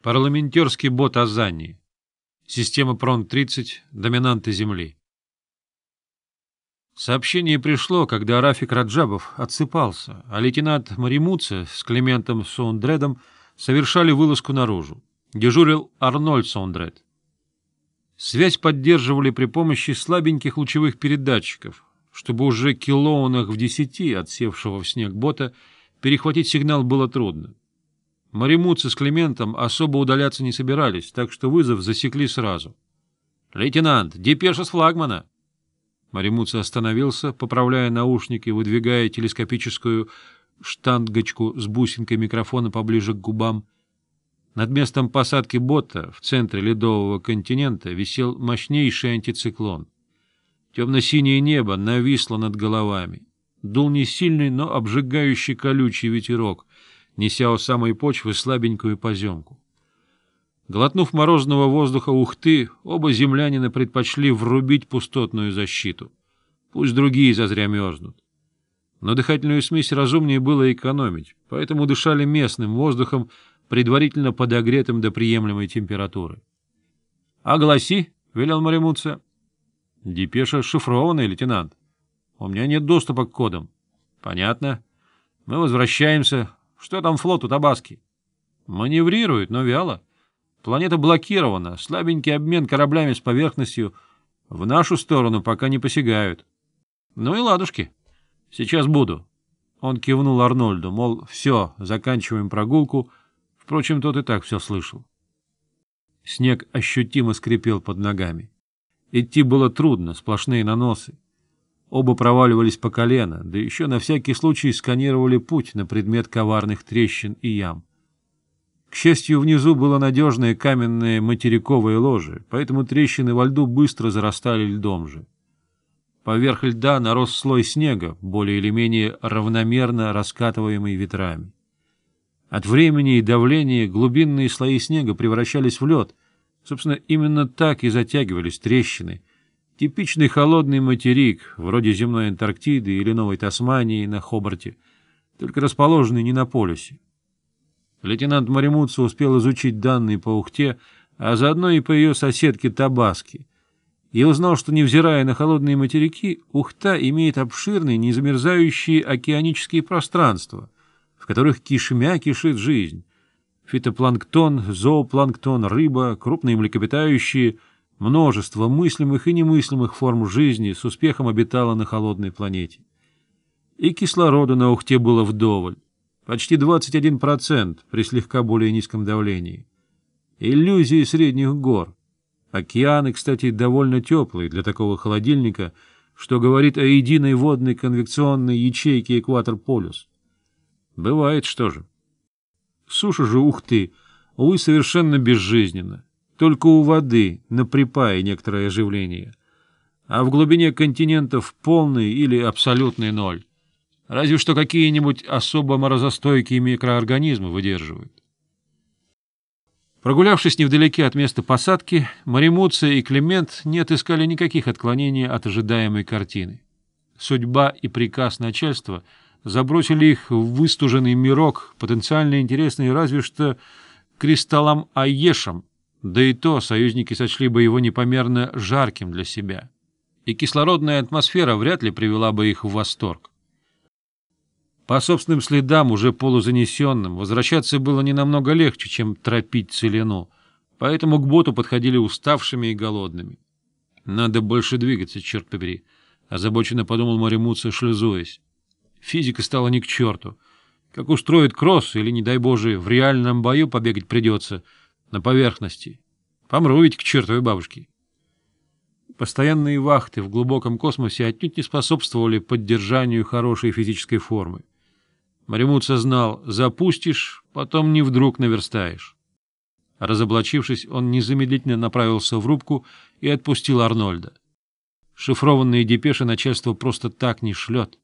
Парламентерский бот Азани. Система Прон-30. Доминанты Земли. Сообщение пришло, когда Рафик Раджабов отсыпался, а лейтенант Маримуца с Климентом Сондредом совершали вылазку наружу. Дежурил Арнольд Сондред. Связь поддерживали при помощи слабеньких лучевых передатчиков, чтобы уже килоунах в десяти, отсевшего в снег бота, перехватить сигнал было трудно. Маримутцы с Климентом особо удаляться не собирались, так что вызов засекли сразу. «Лейтенант, депеша с флагмана!» Маримутцы остановился, поправляя наушники, выдвигая телескопическую штангочку с бусинкой микрофона поближе к губам. Над местом посадки бота в центре ледового континента висел мощнейший антициклон. Темно-синее небо нависло над головами. Дул не сильный, но обжигающий колючий ветерок — неся у самой почвы слабенькую поземку. Глотнув морозного воздуха Ухты, оба землянина предпочли врубить пустотную защиту. Пусть другие зазря мерзнут. Но дыхательную смесь разумнее было экономить, поэтому дышали местным воздухом, предварительно подогретым до приемлемой температуры. — Огласи, — велел Маримутса. — Депеша шифрованная, лейтенант. У меня нет доступа к кодам. — Понятно. Мы возвращаемся, что там флот у Табаски? Маневрирует, но вяло. Планета блокирована, слабенький обмен кораблями с поверхностью. В нашу сторону пока не посягают. Ну и ладушки. Сейчас буду. Он кивнул Арнольду, мол, все, заканчиваем прогулку. Впрочем, тот и так все слышал. Снег ощутимо скрипел под ногами. Идти было трудно, сплошные наносы. Оба проваливались по колено, да еще на всякий случай сканировали путь на предмет коварных трещин и ям. К счастью, внизу было надежное каменное материковое ложе, поэтому трещины во льду быстро зарастали льдом же. Поверх льда нарос слой снега, более или менее равномерно раскатываемый ветрами. От времени и давления глубинные слои снега превращались в лед. Собственно, именно так и затягивались трещины — Типичный холодный материк, вроде земной Антарктиды или Новой Тасмании на Хобарте, только расположенный не на полюсе. Лейтенант Маримутса успел изучить данные по Ухте, а заодно и по ее соседке Табаске, и узнал, что, невзирая на холодные материки, Ухта имеет обширные, незамерзающие океанические пространства, в которых кишмя кишит жизнь. Фитопланктон, зоопланктон, рыба, крупные млекопитающие — Множество мыслимых и немыслимых форм жизни с успехом обитало на холодной планете. И кислорода на Ухте было вдоволь, почти 21% при слегка более низком давлении. Иллюзии средних гор. Океаны, кстати, довольно теплые для такого холодильника, что говорит о единой водной конвекционной ячейке экватор-полюс. Бывает, что же. Суша же Ухты, увы, совершенно безжизненна. Только у воды на припае некоторое оживление. А в глубине континентов полный или абсолютный ноль. Разве что какие-нибудь особо морозостойкие микроорганизмы выдерживают. Прогулявшись невдалеке от места посадки, Маримуция и Климент не отыскали никаких отклонений от ожидаемой картины. Судьба и приказ начальства забросили их в выстуженный мирок, потенциально интересный разве что кристаллам Аешем, Айешам, да и то союзники сочли бы его непомерно жарким для себя, и кислородная атмосфера вряд ли привела бы их в восторг. По собственным следам, уже полузанесенным, возвращаться было не намного легче, чем тропить целину, поэтому к боту подходили уставшими и голодными. «Надо больше двигаться, черт побери», — озабоченно подумал Маримуца, шлюзуясь. Физика стала ни к черту. Как устроит кросс, или, не дай Боже, в реальном бою побегать придется — на поверхности. Помру ведь к чертовой бабушке. Постоянные вахты в глубоком космосе отнюдь не способствовали поддержанию хорошей физической формы. Маримутса знал, запустишь, потом не вдруг наверстаешь. Разоблачившись, он незамедлительно направился в рубку и отпустил Арнольда. Шифрованные депеши начальство просто так не шлет.